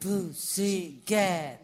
Pussycat.